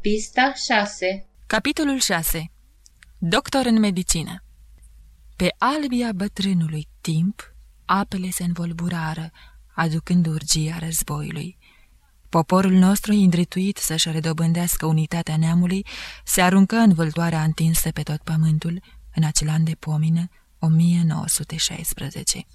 Pista 6 Capitolul 6 Doctor în medicină. Pe albia bătrânului timp, apele se învolburară, aducând urgia războiului. Poporul nostru, indrituit să-și redobândească unitatea neamului, se aruncă în vâltoarea întinsă pe tot pământul, în acel an de pomină, 1916.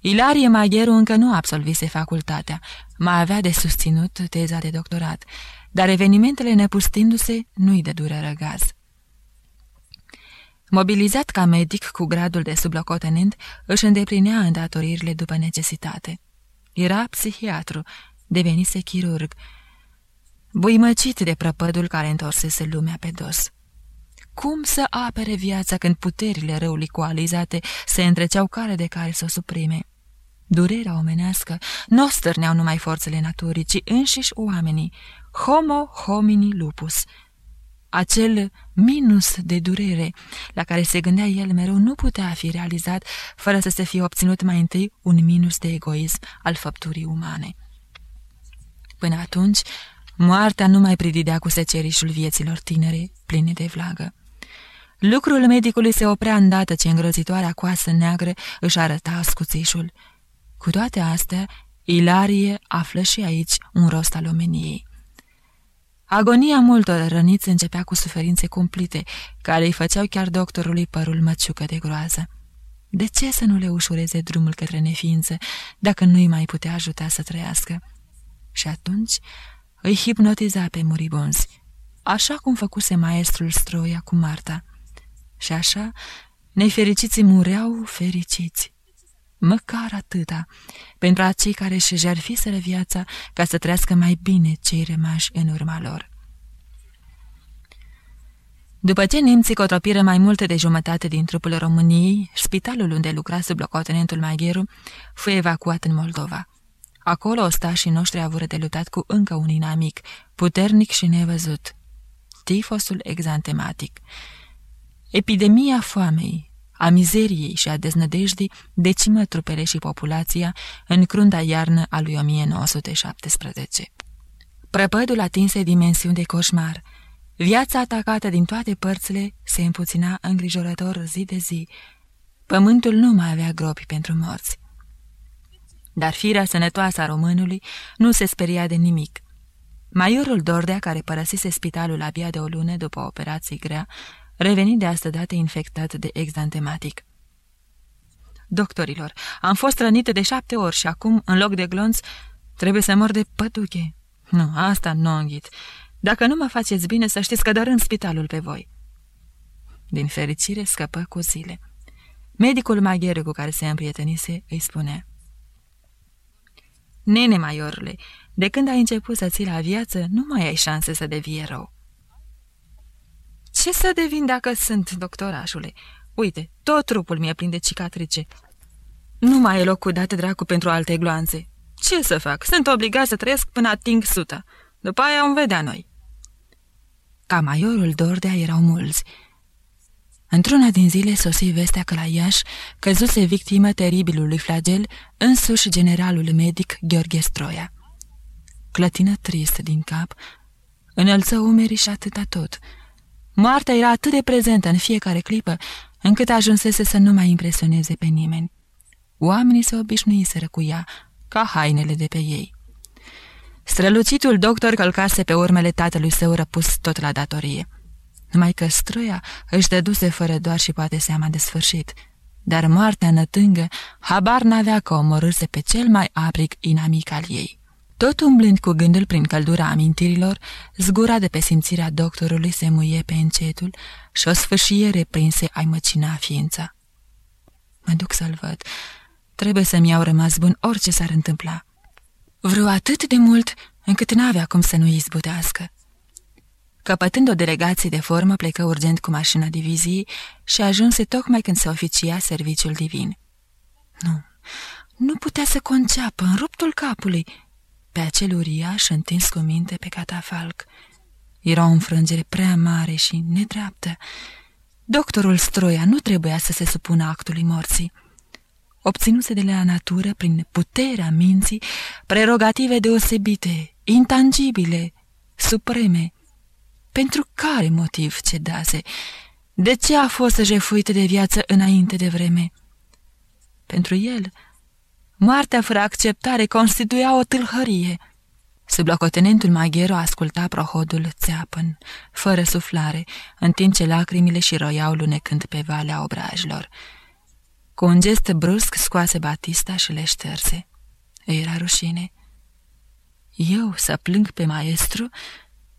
Ilarie Magheru încă nu absolvise facultatea, mai avea de susținut teza de doctorat, dar evenimentele nepustindu-se nu-i de dură răgaz. Mobilizat ca medic cu gradul de sublocotenent, își îndeplinea îndatoririle după necesitate. Era psihiatru, devenise chirurg, buimăcit de prăpădul care întorsese lumea pe dos. Cum să apere viața când puterile răului coalizate se întreceau care de care să o suprime? Durerea omenească nu stârneau numai forțele naturii, ci înșiși oamenii, homo homini lupus. Acel minus de durere la care se gândea el mereu nu putea fi realizat fără să se fie obținut mai întâi un minus de egoism al făpturii umane. Până atunci, moartea nu mai prididea cu secerișul vieților tinere, pline de vlagă. Lucrul medicului se oprea îndată ce îngrozitoarea coasă neagră își arăta ascuțișul. Cu toate astea, Ilarie află și aici un rost al omeniei. Agonia multor răniți începea cu suferințe cumplite, care îi făceau chiar doctorului părul măciucă de groază. De ce să nu le ușureze drumul către neființă, dacă nu-i mai putea ajuta să trăiască? Și atunci îi hipnotiza pe muribonzi, așa cum făcuse maestrul Stroia cu Marta. Și așa, nefericiții mureau fericiți. Măcar atâta, pentru acei care își jerfiseră viața ca să trăiască mai bine cei rămași în urma lor. După ce nemții cotropiră mai multe de jumătate din trupul României, spitalul unde lucra sub locotenentul Magheru fu evacuat în Moldova. Acolo ostașii noștri avură de luptat cu încă un inamic, puternic și nevăzut, tifosul exantematic. Epidemia foamei, a mizeriei și a deznădejdii decimă trupele și populația în crunda iarnă a lui 1917. Prăpădul atinse dimensiuni de coșmar. Viața atacată din toate părțile se împuțina îngrijorător zi de zi. Pământul nu mai avea gropi pentru morți. Dar firea sănătoasă a românului nu se speria de nimic. Maiorul Dordea, care părăsise spitalul abia de o lună după o operație grea, reveni de astă dată infectat de exantematic. Doctorilor, am fost rănită de șapte ori și acum, în loc de glonț, trebuie să mor de pătuche. Nu, asta nu înghit. Dacă nu mă faceți bine, să știți că în spitalul pe voi. Din fericire scăpă cu zile. Medicul maghier cu care se împrietenise îi spune Nene, maiorule, de când ai început să ții la viață, nu mai ai șanse să devii rău. Ce să devin dacă sunt, doctorașule? Uite, tot trupul mi-e plin de cicatrice. Nu mai e loc cu date dracu pentru alte gloanțe. Ce să fac? Sunt obligat să trăiesc până ating suta. După aia om vedea noi. Ca maiorul Dordea erau mulți. Într-una din zile sosi vestea că la Iași căzuse victimă teribilului flagel însuși generalul medic Gheorghe Stroia. Clătină trist din cap, înălță umerii și atâta tot – Moartea era atât de prezentă în fiecare clipă, încât ajunsese să nu mai impresioneze pe nimeni. Oamenii se obișnuiseră cu ea, ca hainele de pe ei. Strălucitul doctor călcase pe urmele tatălui său răpus tot la datorie. Numai că străia își dăduse fără doar și poate seama de sfârșit, dar moartea nătângă habar n-avea că omorâse pe cel mai aprig inamic al ei. Tot umblând cu gândul prin căldura amintirilor, zgura de pe simțirea doctorului se muie pe încetul și o sfârșie reprinse ai măcina ființa. Mă duc să-l văd. Trebuie să-mi iau rămas bun orice s-ar întâmpla. Vreau atât de mult încât n-avea cum să nu izbutească. Căpătând o delegație de formă, plecă urgent cu mașina diviziei și ajunse tocmai când se oficia serviciul divin. Nu, nu putea să conceapă în ruptul capului pe acel uriaș întins cu minte pe catafalc. Era o înfrângere prea mare și nedreaptă. Doctorul Stroia nu trebuia să se supună actului morții. Obținuse de la natură, prin puterea minții, prerogative deosebite, intangibile, supreme. Pentru care motiv cedase? De ce a fost jefuită de viață înainte de vreme? Pentru el, moartea fără acceptare constituia o tâlhărie. Sublocotenentul Maghero asculta prohodul țeapăn, fără suflare, în timp ce lacrimile și roiau lunecând pe valea obrajilor. Cu un gest brusc scoase Batista și le șterse. Îi era rușine. Eu să plâng pe maestru?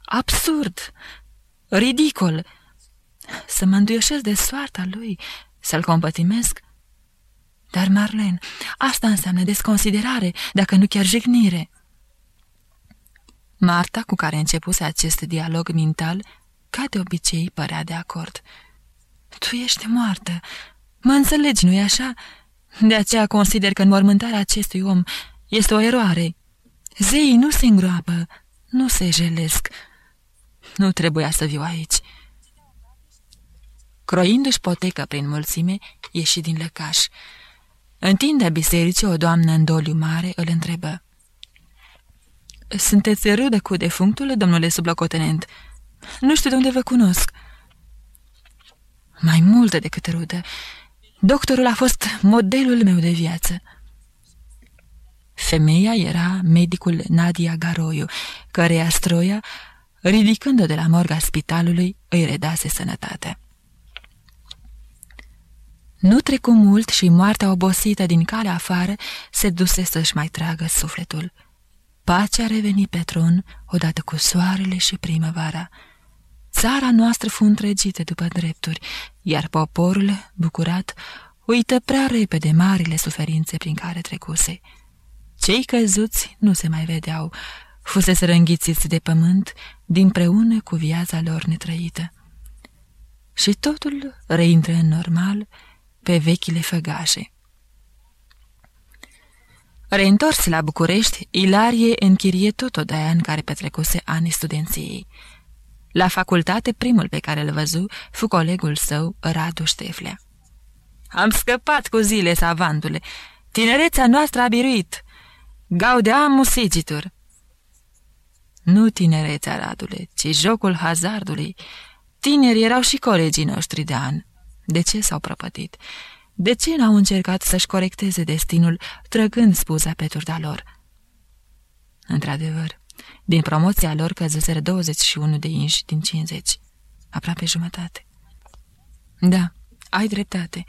Absurd! Ridicol! Să mă înduioșesc de soarta lui, să-l compătimesc? Dar, Marlen, asta înseamnă desconsiderare, dacă nu chiar jignire. Marta, cu care începuse acest dialog mental, ca de obicei părea de acord. Tu ești moartă. Mă înțelegi, nu-i așa? De aceea consider că înmormântarea acestui om este o eroare. Zeii nu se îngroapă, nu se jelesc. Nu trebuia să viu aici. Croindu-și potecă prin mulțime, ieși din lăcaș. Întinde bisericii o doamnă în doliu mare, îl întrebă. Sunteți râdă cu defunctul, domnule sublocotenent? Nu știu de unde vă cunosc." Mai multă decât rudă. Doctorul a fost modelul meu de viață." Femeia era medicul Nadia Garoiu, căreia stroia, ridicând-o de la morga spitalului, îi redase sănătate. Nu trecu mult și moartea obosită din calea afară se duse să-și mai tragă sufletul. Pacea reveni pe tron odată cu soarele și primăvara. Țara noastră fu întregită după drepturi, iar poporul, bucurat, uită prea repede marile suferințe prin care trecuse. Cei căzuți nu se mai vedeau, fusese rănghițiți de pământ dinpreună cu viața lor netrăită. Și totul reintră în normal pe vechile făgașe. Reîntors la București, Ilarie închirie tot odaia în care petrecuse anii studenției. La facultate, primul pe care îl văzu fu colegul său, Radu Șteflea. Am scăpat cu zile, savantule. Tinerețea noastră a biruit. Gaudeam musigitur. Nu tinerețea, Radule, ci jocul hazardului. Tineri erau și colegii noștri de an. De ce s-au prăpătit? De ce n-au încercat să-și corecteze destinul, trăgând spuza pe turda lor? Într-adevăr, din promoția lor căzuseră 21 de inși din 50, aproape jumătate. Da, ai dreptate.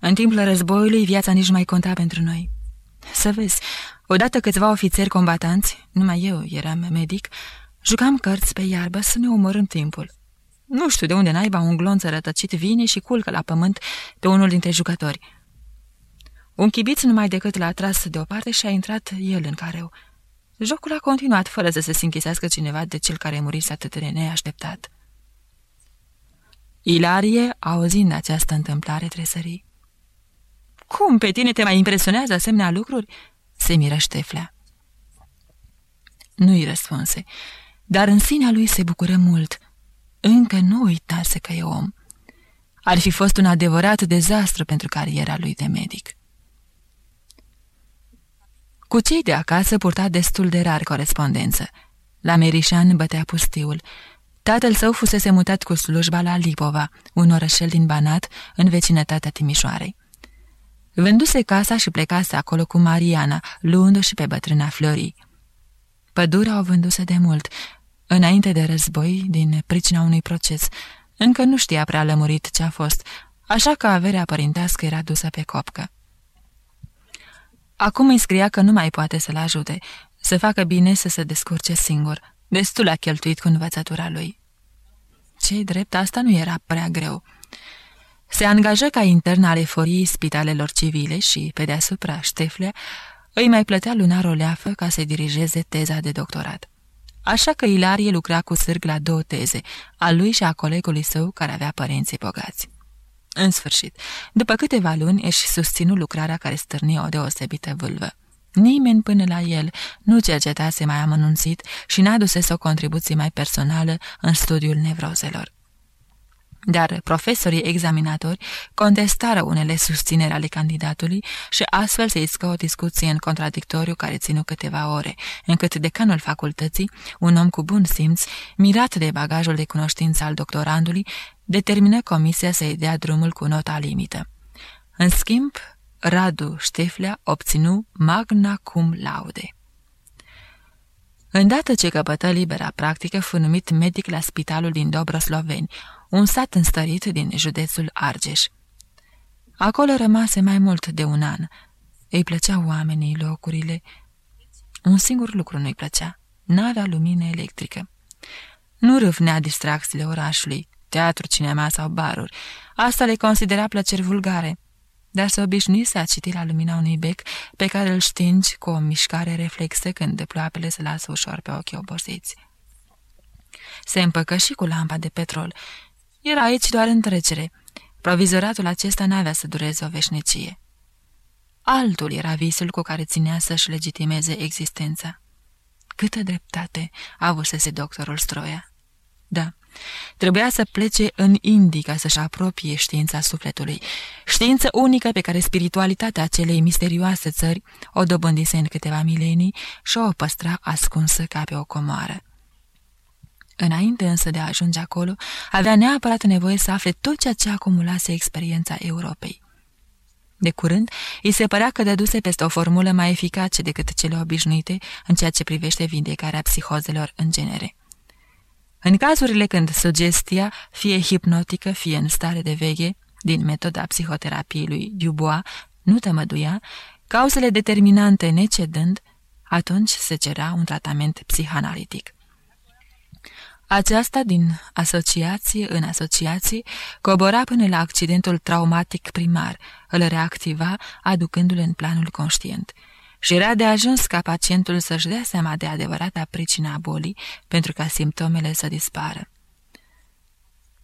În timpul războiului, viața nici mai conta pentru noi. Să vezi, odată câțiva ofițeri combatanți, numai eu eram medic, jucam cărți pe iarbă să ne omorâm timpul. Nu știu de unde naiba un glonț rătăcit vine și culcă la pământ pe unul dintre jucători. Un chibiț numai decât l-a tras deoparte și a intrat el în careu. Jocul a continuat fără să se închisească cineva de cel care murise atât de neașteptat. Ilarie, auzind această întâmplare, tresării. Cum pe tine te mai impresionează asemenea lucruri?" se miră Șteflea. Nu-i răspunse, dar în sinea lui se bucură mult – încă nu uitase că e om. Ar fi fost un adevărat dezastru pentru cariera lui de medic. Cu cei de acasă purta destul de rar corespondență. La Merișan bătea pustiul. Tatăl său fusese mutat cu slujba la Lipova, un orășel din Banat, în vecinătatea Timișoarei. Vânduse casa și plecase acolo cu Mariana, luându-și pe bătrâna Florii. Pădurea o vânduse de mult, înainte de război, din pricina unui proces. Încă nu știa prea lămurit ce a fost, așa că averea părintească era dusă pe copcă. Acum îi scria că nu mai poate să-l ajute, să facă bine să se descurce singur. Destul a cheltuit cu învățătura lui. Cei drept, asta nu era prea greu. Se angajă ca intern al eforiei spitalelor civile și, pe deasupra, Șteflea, îi mai plătea lunar o leafă ca să dirigeze teza de doctorat. Așa că Ilarie lucra cu sârg la două teze, a lui și a colegului său care avea părinții bogați. În sfârșit, după câteva luni, își susținu lucrarea care stârni o deosebită vâlvă. Nimeni până la el nu cercetase mai amănunțit și n-a adusese o contribuție mai personală în studiul nevrozelor. Dar profesorii examinatori contestară unele susțineri ale candidatului și astfel se iscă o discuție în contradictoriu care ținu câteva ore, încât decanul facultății, un om cu bun simț, mirat de bagajul de cunoștință al doctorandului, determină comisia să-i dea drumul cu nota limită. În schimb, Radu Șteflea obținu magna cum laude. Îndată ce căpătă libera practică, fu numit medic la spitalul din Dobrosloveni, un sat înstărit din județul Argeș. Acolo rămase mai mult de un an. Îi plăceau oamenii, locurile. Un singur lucru nu-i plăcea. N-avea lumină electrică. Nu râvnea distracțiile orașului, teatru, cinema sau baruri. Asta le considera plăceri vulgare dar se obișnuise a citi la lumina unui bec pe care îl stingi cu o mișcare reflexă când ploapele se lasă ușor pe ochii obosiți. Se împăcă și cu lampa de petrol. Era aici doar în trecere. Provizoratul acesta n-avea să dureze o veșnicie. Altul era visul cu care ținea să-și legitimeze existența. Câtă dreptate avusese doctorul Stroia. Da, Trebuia să plece în Indii ca să-și apropie știința sufletului, știință unică pe care spiritualitatea acelei misterioase țări o dobândise în câteva milenii și o păstra ascunsă ca pe o comoară. Înainte însă de a ajunge acolo, avea neapărat nevoie să afle tot ceea ce acumulase experiența Europei. De curând, îi se părea că dăduse peste o formulă mai eficace decât cele obișnuite în ceea ce privește vindecarea psihozelor în genere. În cazurile când sugestia, fie hipnotică, fie în stare de veche, din metoda psihoterapiei lui Dubois, nu tămăduia, cauzele determinante necedând, atunci se cerea un tratament psihanalitic. Aceasta, din asociație în asociație, cobora până la accidentul traumatic primar, îl reactiva, aducându-l în planul conștient – și era de ajuns ca pacientul să-și dea seama de adevărata pricina bolii pentru ca simptomele să dispară.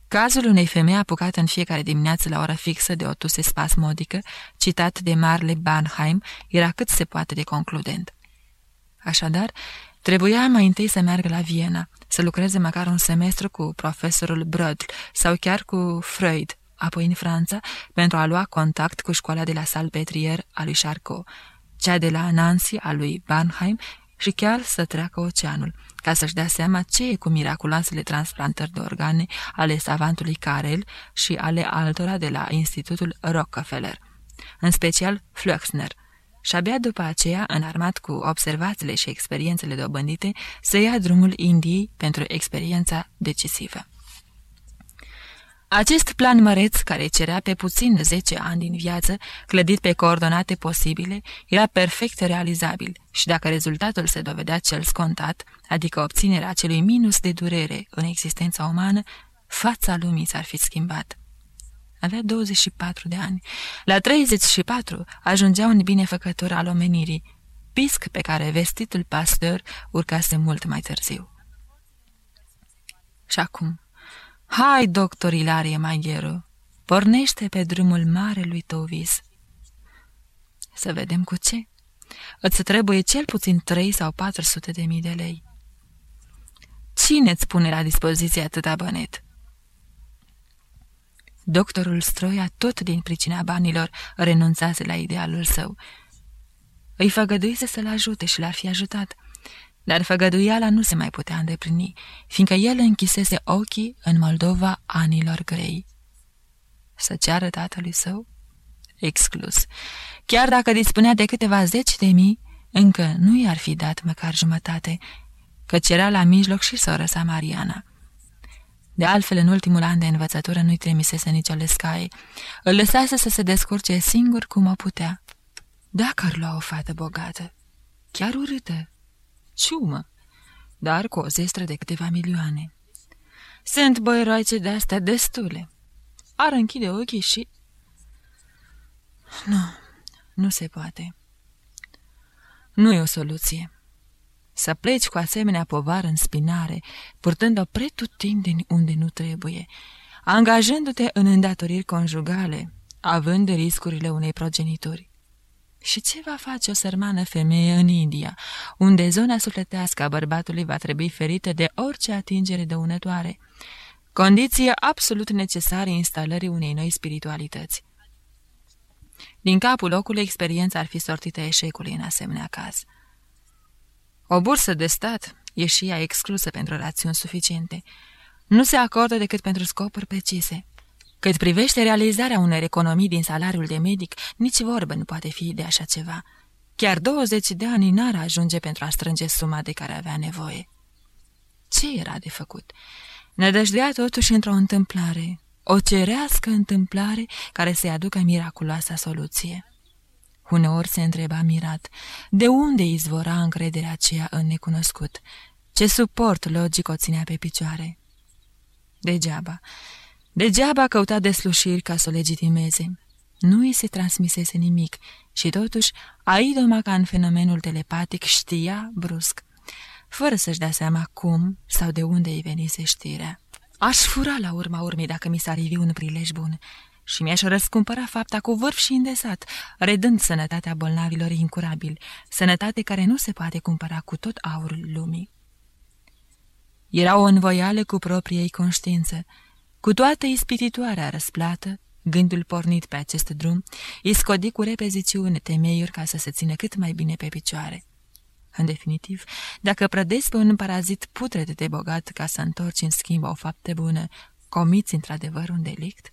Cazul unei femei apucată în fiecare dimineață la ora fixă de o tuse spasmodică, citat de Marle Banheim, era cât se poate de concludent. Așadar, trebuia mai întâi să meargă la Viena, să lucreze măcar un semestru cu profesorul Brödl sau chiar cu Freud, apoi în Franța, pentru a lua contact cu școala de la Salpetrier a lui Charcot, cea de la Nancy a lui Barnheim și chiar să treacă oceanul, ca să-și dea seama ce e cu miraculoasele transplantări de organe ale savantului Carel și ale altora de la Institutul Rockefeller, în special Flöxner, și abia după aceea, înarmat cu observațiile și experiențele dobândite, să ia drumul Indiei pentru experiența decisivă. Acest plan măreț, care cerea pe puțin 10 ani din viață, clădit pe coordonate posibile, era perfect realizabil și dacă rezultatul se dovedea cel scontat, adică obținerea acelui minus de durere în existența umană, fața lumii s-ar fi schimbat. Avea 24 de ani. La 34 ajungea un binefăcător al omenirii, pisc pe care vestitul pastor urcase mult mai târziu. Și acum, Hai, doctor Ilarie Magheru, pornește pe drumul marelui tău vis. Să vedem cu ce. Îți trebuie cel puțin trei sau 400 de mii de lei. Cine îți pune la dispoziție atâta bănet? Doctorul Stroia, tot din pricina banilor, renunțase la idealul său. Îi făgăduise să-l ajute și l-ar fi ajutat, dar făgăduiala nu se mai putea îndeplini, fiindcă el închisese ochii în Moldova anilor grei. Să ceară tatălui său? Exclus. Chiar dacă dispunea de câteva zeci de mii, încă nu i-ar fi dat măcar jumătate, căci era la mijloc și sora sa Mariana. De altfel, în ultimul an de învățătură nu-i trimisese nicio lescaie. Îl lăsase să se descurce singur cum o putea. Dacă ar lua o fată bogată, chiar urâtă, ciumă, dar cu o zestră de câteva milioane. Sunt băieroice de-astea destule. Ar închide ochii și... Nu, nu se poate. Nu e o soluție. Să pleci cu asemenea povară în spinare, purtând-o pretutindeni unde nu trebuie, angajându-te în îndatoriri conjugale, având riscurile unei progenituri. Și ce va face o sărmană femeie în India, unde zona sufletească a bărbatului va trebui ferită de orice atingere dăunătoare? condiție absolut necesară instalării unei noi spiritualități. Din capul locului, experiența ar fi sortită eșecului în asemenea caz. O bursă de stat e și ea exclusă pentru rațiuni suficiente. Nu se acordă decât pentru scopuri precise. Cât privește realizarea unei economii din salariul de medic, nici vorbă nu poate fi de așa ceva. Chiar 20 de ani n-ar ajunge pentru a strânge suma de care avea nevoie. Ce era de făcut? Nădăjdea totuși într-o întâmplare, o cerească întâmplare care să-i aducă miraculoasa soluție. Uneori se întreba mirat, de unde izvora încrederea aceea în necunoscut? Ce suport logic o ținea pe picioare? Degeaba. Degeaba căuta deslușiri ca să o legitimeze. Nu îi se transmisese nimic și totuși Aidoma ca în fenomenul telepatic știa brusc, fără să-și dea seama cum sau de unde îi venise știrea. Aș fura la urma urmei dacă mi s-ar ivi un prilej bun și mi-aș răscumpăra fapta cu vârf și îndesat, redând sănătatea bolnavilor incurabili, sănătate care nu se poate cumpăra cu tot aurul lumii. Era o învoială cu propriei conștiință, cu toată ispititoarea răsplată, gândul pornit pe acest drum, îi scodi cu repeziciune temeiuri ca să se țină cât mai bine pe picioare. În definitiv, dacă prădezi pe un parazit putred de bogat ca să întorci în schimb o faptă bună, comiți într-adevăr un delict?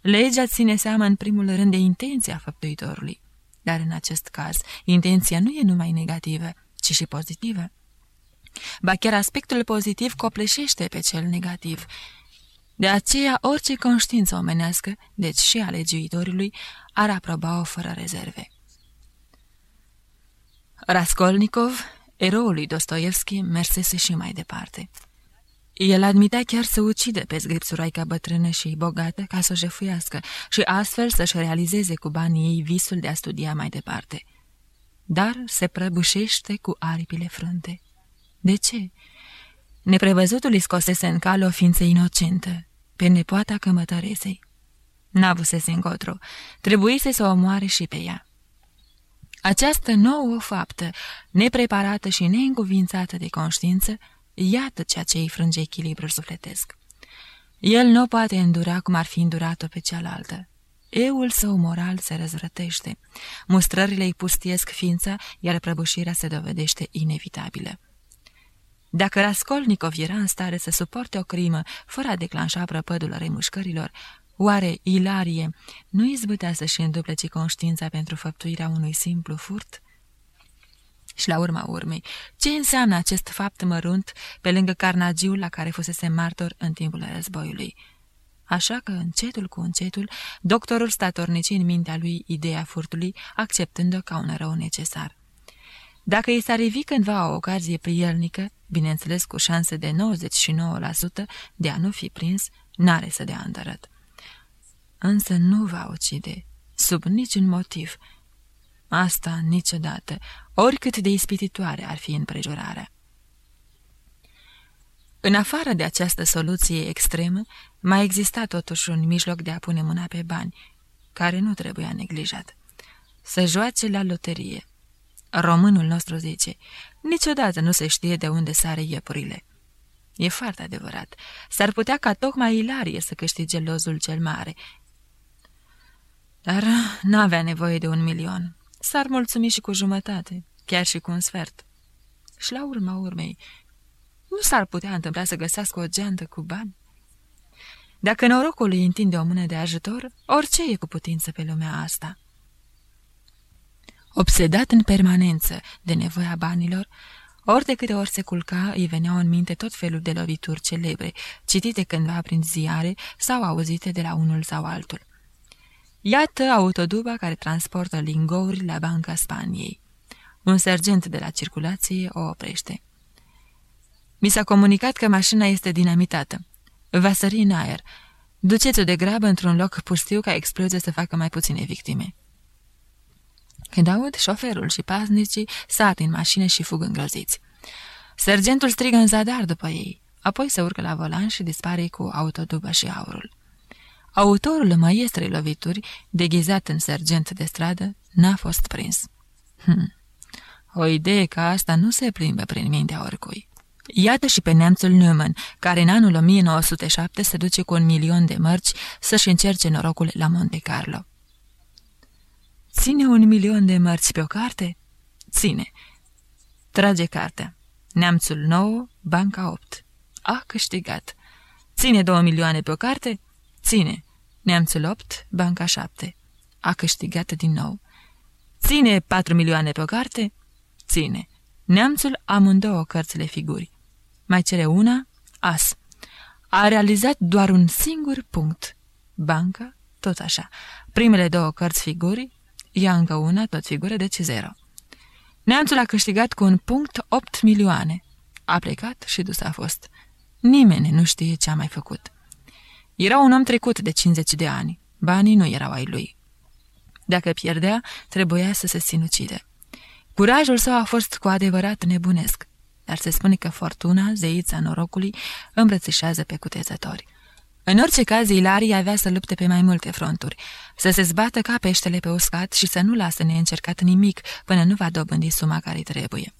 Legea ține seama în primul rând de intenția făptuitorului, dar în acest caz, intenția nu e numai negativă, ci și pozitivă. Ba chiar aspectul pozitiv copleșește pe cel negativ. De aceea, orice conștiință omenească, deci și a legiuitorului, ar aproba-o fără rezerve. Raskolnikov, eroul lui Dostoevski, mersese și mai departe. El admitea chiar să ucide pe zgripsuroaica bătrână și bogată ca să o jefuiască și astfel să-și realizeze cu banii ei visul de a studia mai departe. Dar se prăbușește cu aripile frunte. De ce? Neprevăzutul îi scosese în cală o ființă inocentă, pe nepoata cămătăresei. N-avusese încotro, trebuise să o omoare și pe ea. Această nouă faptă, nepreparată și neîncuvințată de conștiință, iată ceea ce îi frânge echilibrul sufletesc. El nu poate îndura cum ar fi îndurat-o pe cealaltă. Eul său moral se răzvrătește. Mustrările îi pustiesc ființa, iar prăbușirea se dovedește inevitabilă. Dacă Raskolnikov era în stare să suporte o crimă fără a declanșa prăpădul remușcărilor, oare Ilarie nu izbâtea să-și înduplece conștiința pentru făptuirea unui simplu furt? Și la urma urmei, ce înseamnă acest fapt mărunt pe lângă carnagiul la care fusese martor în timpul războiului? Așa că, încetul cu încetul, doctorul statornici în mintea lui ideea furtului, acceptând-o ca un rău necesar. Dacă i s-ar rivi cândva o ocazie prielnică, bineînțeles cu șanse de 99% de a nu fi prins, n-are să dea îndărăt. Însă nu va ucide, sub niciun motiv. Asta niciodată, oricât de ispititoare ar fi împrejurarea. În afară de această soluție extremă, mai exista totuși un mijloc de a pune mâna pe bani, care nu trebuia neglijat. Să joace la loterie. Românul nostru zice, niciodată nu se știe de unde sare iepurile. E foarte adevărat. S-ar putea ca tocmai Ilarie să câștige lozul cel mare. Dar n-avea nevoie de un milion. S-ar mulțumi și cu jumătate, chiar și cu un sfert. Și la urma urmei, nu s-ar putea întâmpla să găsească o geantă cu bani? Dacă norocul îi întinde o mână de ajutor, orice e cu putință pe lumea asta. Obsedat în permanență de nevoia banilor, ori de câte ori se culca, îi veneau în minte tot felul de lovituri celebre, citite cândva prin ziare sau auzite de la unul sau altul. Iată autoduba care transportă lingouri la Banca Spaniei. Un sergent de la circulație o oprește. Mi s-a comunicat că mașina este dinamitată. Va sări în aer. Duceți-o de grabă într-un loc pustiu ca explozia să facă mai puține victime. Când aud, șoferul și paznicii sar din mașină și fug îngroziți. Sergentul strigă în zadar după ei, apoi se urcă la volan și dispare cu autodubă și aurul. Autorul maestrei lovituri, deghizat în sergent de stradă, n-a fost prins. Hm. O idee ca asta nu se plimbă prin mintea oricui. Iată și pe neamțul Newman, care în anul 1907 se duce cu un milion de mărci să-și încerce norocul la Monte Carlo. Ține un milion de mărci pe o carte? Ține. Trage cartea. Neamțul 9, banca 8. A câștigat. Ține două milioane pe o carte? Ține. Neamțul 8, banca 7. A câștigat din nou. Ține 4 milioane pe o carte? Ține. Neamțul amândouă cărțile figuri. Mai cere una? As. A realizat doar un singur punct. Banca, tot așa. Primele două cărți figuri, ia încă una, tot figură, deci zero. Neamțul a câștigat cu un punct 8 milioane. A plecat și dus a fost. Nimeni nu știe ce a mai făcut. Era un om trecut de 50 de ani. Banii nu erau ai lui. Dacă pierdea, trebuia să se sinucide. Curajul său a fost cu adevărat nebunesc, dar se spune că fortuna, zeița norocului, îmbrățișează pe cutezători. În orice caz, Ilarie avea să lupte pe mai multe fronturi, să se zbată ca peștele pe uscat și să nu lasă neîncercat nimic până nu va dobândi suma care trebuie.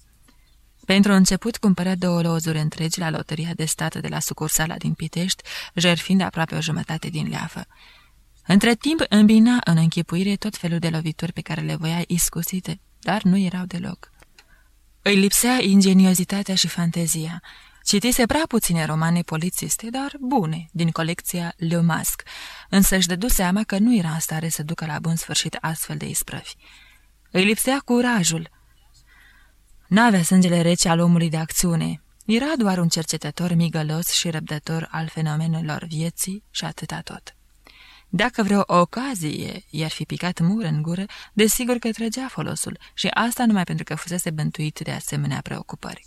Pentru început cumpără două lozuri întregi la loteria de stat de la sucursala din Pitești, jerfind aproape o jumătate din leafă. Între timp îmbina în închipuire tot felul de lovituri pe care le voia iscusite, dar nu erau deloc. Îi lipsea ingeniozitatea și fantezia. Citise prea puține romane polițiste, dar bune, din colecția Le Masque, însă își dădu seama că nu era în stare să ducă la bun sfârșit astfel de isprăvi. Îi lipsea curajul. N-avea sângele rece al omului de acțiune. Era doar un cercetător migălos și răbdător al fenomenelor vieții și atâta tot. Dacă vreo ocazie i-ar fi picat mur în gură, desigur că trăgea folosul și asta numai pentru că fusese bântuit de asemenea preocupări.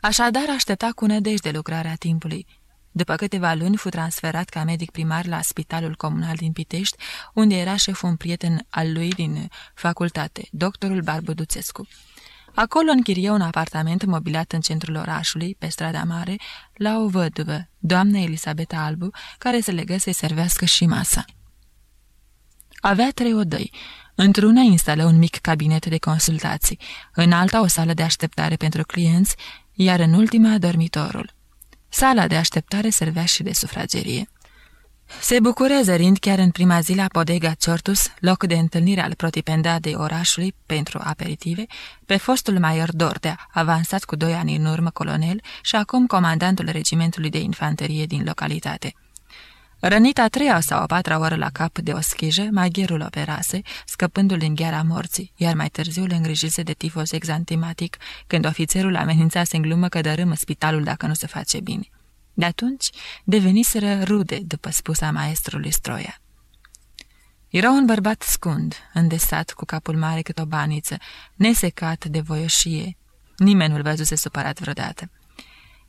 Așadar aștepta cu nădejde lucrarea timpului. După câteva luni fu transferat ca medic primar la Spitalul Comunal din Pitești, unde era șef un prieten al lui din facultate, doctorul Barbu Duțescu. Acolo închirie un apartament mobilat în centrul orașului, pe strada mare, la o văduvă, doamna Elisabeta Albu, care se legă să-i servească și masa. Avea trei odăi. Într-una instală un mic cabinet de consultații, în alta o sală de așteptare pentru clienți, iar în ultima dormitorul. Sala de așteptare servea și de sufragerie. Se bucură zărind chiar în prima zi la Podega Ciortus, loc de întâlnire al protipendadei orașului pentru aperitive, pe fostul Maior Dordea, avansat cu doi ani în urmă colonel și acum comandantul regimentului de infanterie din localitate. Rănit a treia sau a patra oră la cap de o schijă, magherul operase, scăpându-l din gheara morții, iar mai târziu le îngrijise de tifos exantimatic, când ofițerul amenințase în glumă că dărâmă spitalul dacă nu se face bine. De atunci deveniseră rude, după spusa maestrului Stroia. Era un bărbat scund, îndesat cu capul mare cât o baniță, nesecat de voioșie. Nimeni nu-l văzuse supărat vreodată.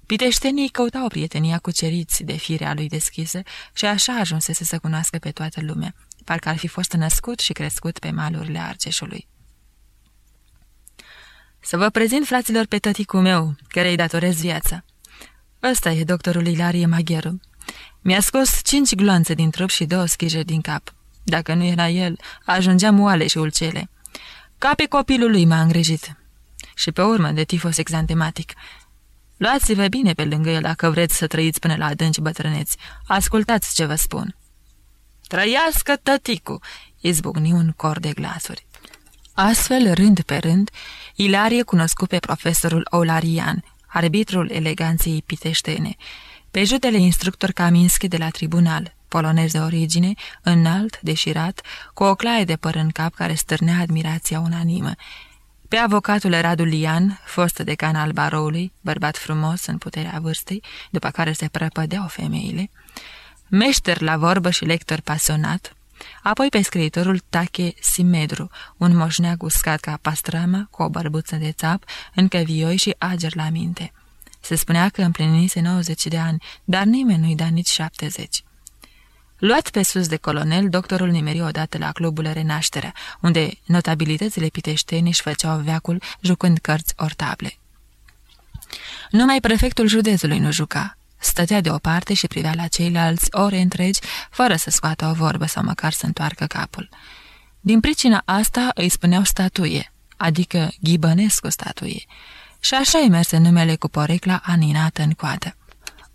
Piteștenii căutau prietenia cu ceriți de firea lui deschisă și așa ajunsese să cunoască pe toată lumea, parcă ar fi fost născut și crescut pe malurile Arceșului. Să vă prezint fraților pe tăticul meu, care îi datorez viața. Ăsta e doctorul Ilarie Magheru. Mi-a scos cinci gloanțe din trup și două schije din cap. Dacă nu era el, ajungeam oale și ulcele. Ca pe copilul lui m-a îngrijit. Și pe urmă de tifos exantematic. Luați-vă bine pe lângă el dacă vreți să trăiți până la adânci bătrâneți. Ascultați ce vă spun. Trăiască tăticu! izbucni un cor de glasuri. Astfel, rând pe rând, Ilarie cunoscu pe profesorul Olarian, arbitrul eleganței piteștene, pe jutele instructor Kaminski de la tribunal, polonez de origine, înalt, deșirat, cu o claie de păr în cap care stârnea admirația unanimă, pe avocatul Radu Lian, fost decan al baroului, bărbat frumos în puterea vârstei, după care se prăpădeau femeile, meșter la vorbă și lector pasionat, apoi pe scriitorul Tache Simedru, un moșneag uscat ca pastrama, cu o bărbuță de țap, încă vioi și ager la minte. Se spunea că împlinise 90 de ani, dar nimeni nu-i da nici 70. Luat pe sus de colonel, doctorul nimeri odată la clubul Renașterea, unde notabilitățile piteșteni își făceau veacul jucând cărți ortable. Numai prefectul județului nu juca. Stătea deoparte și privea la ceilalți ore întregi, fără să scoată o vorbă sau măcar să întoarcă capul. Din pricina asta îi spuneau statuie, adică ghibănescu statuie. Și așa îi merse numele cu porecla aninată în coadă.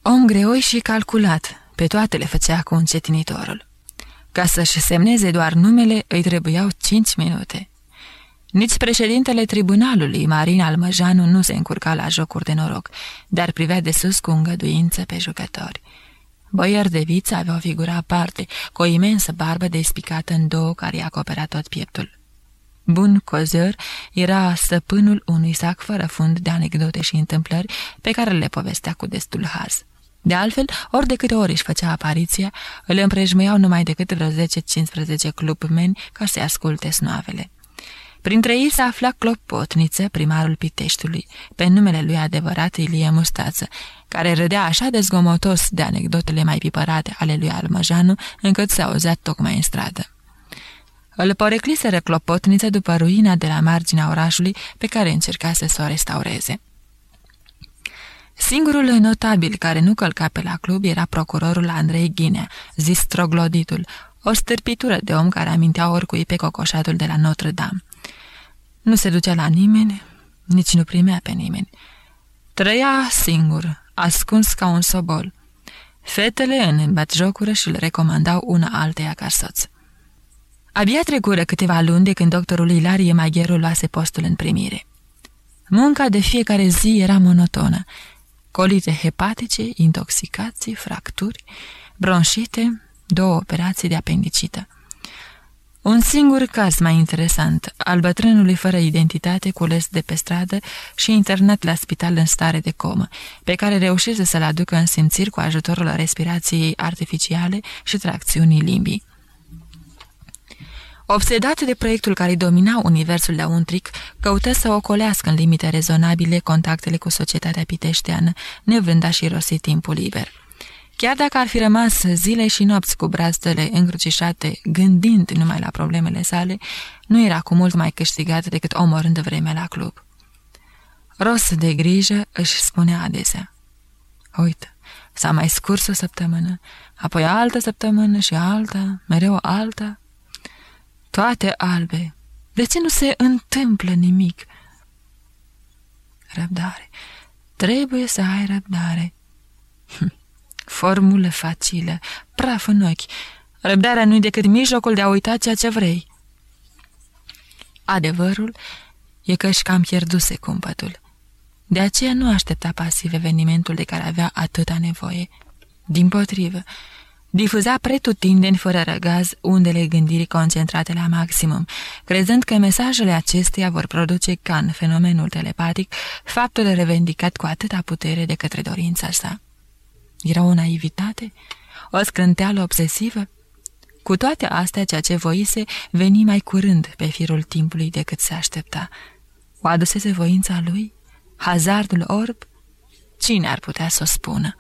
Om greoi și calculat, pe toate le făcea cu încetinitorul. Ca să-și semneze doar numele, îi trebuiau cinci minute. Nici președintele tribunalului, Marin Almăjanu, nu se încurca la jocuri de noroc, dar privea de sus cu îngăduință pe jucători. Boier de viță avea o figură aparte, cu o imensă barbă despicată în două care i acoperea tot pieptul. Bun cozăr era stăpânul unui sac fără fund de anecdote și întâmplări pe care le povestea cu destul haz. De altfel, ori de câte ori își făcea apariția, îl împrejmuiau numai decât vreo 10-15 clubmeni ca să-i asculte snoavele. Printre ei se afla Clopotniță, primarul Piteștiului, pe numele lui adevărat Ilie Mustață, care râdea așa de zgomotos de anecdotele mai pipărate ale lui Almăjanu, încât s-a auzat tocmai în stradă. Îl porecliseră Clopotniță după ruina de la marginea orașului pe care încercase să o restaureze. Singurul notabil care nu călca pe la club era procurorul Andrei Ghinea, zis trogloditul, o stârpitură de om care amintea oricui pe cocoșatul de la Notre-Dame. Nu se ducea la nimeni, nici nu primea pe nimeni. Trăia singur, ascuns ca un sobol. Fetele în jocură și îl recomandau una alteia ca soț. Abia trecură câteva luni de când doctorul Ilarie Magheru luase postul în primire. Munca de fiecare zi era monotonă. Colite hepatice, intoxicații, fracturi, bronșite, două operații de apendicită. Un singur caz mai interesant, al bătrânului fără identitate cules de pe stradă și internat la spital în stare de comă, pe care reușește să-l aducă în simțiri cu ajutorul respirației artificiale și tracțiunii limbii. Obsedat de proiectul care domina universul de untric, căută să ocolească în limite rezonabile contactele cu societatea piteșteană, nevrând a și rosi timpul liber. Chiar dacă ar fi rămas zile și nopți cu brazdele încrucișate, gândind numai la problemele sale, nu era cu mult mai câștigat decât omorând vremea la club. Ros de grijă își spunea adesea. Uite, s-a mai scurs o săptămână, apoi altă săptămână și alta, mereu alta. Toate albe. De ce nu se întâmplă nimic? Răbdare. Trebuie să ai răbdare. Hm. Formulă facilă, praf în ochi. Răbdarea nu-i decât mijlocul de a uita ceea ce vrei. Adevărul e că își cam pierduse cumpătul. De aceea nu aștepta pasiv evenimentul de care avea atâta nevoie. Din potrivă, difuza pretutindeni fără răgaz undele gândirii concentrate la maximum, crezând că mesajele acesteia vor produce ca în fenomenul telepatic faptul revendicat cu atâta putere de către dorința sa. Era o naivitate? O scrânteală obsesivă? Cu toate astea, ceea ce voise veni mai curând pe firul timpului decât se aștepta. O adusese voința lui? Hazardul orb? Cine ar putea să o spună?